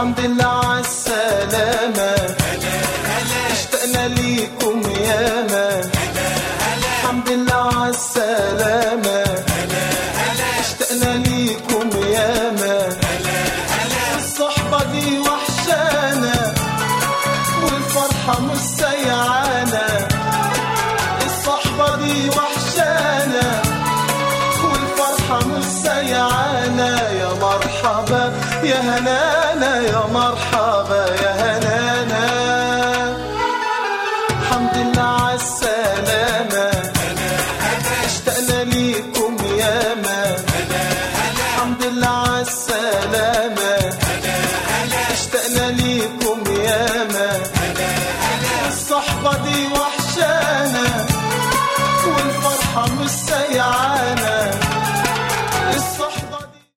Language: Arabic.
الحمد لله عالسلامة اشتقنا ليكم ياما الحمد لله عالسلامة اشتقنا ليكم ياما الصحبة دي وحشانا. والفرحة مش سيعانا. الصحبة دي وحشانا. ارحم السيعانة يا مرحبا يا هنانا يا مرحبا يا هنانا. الحمد لله على السلامة. اشتقنا ليكم ياما الحمد لله على السلامة. اشتقنا ليكم ياما الصحبة دي وحشانة والفرحة مش سيعانا.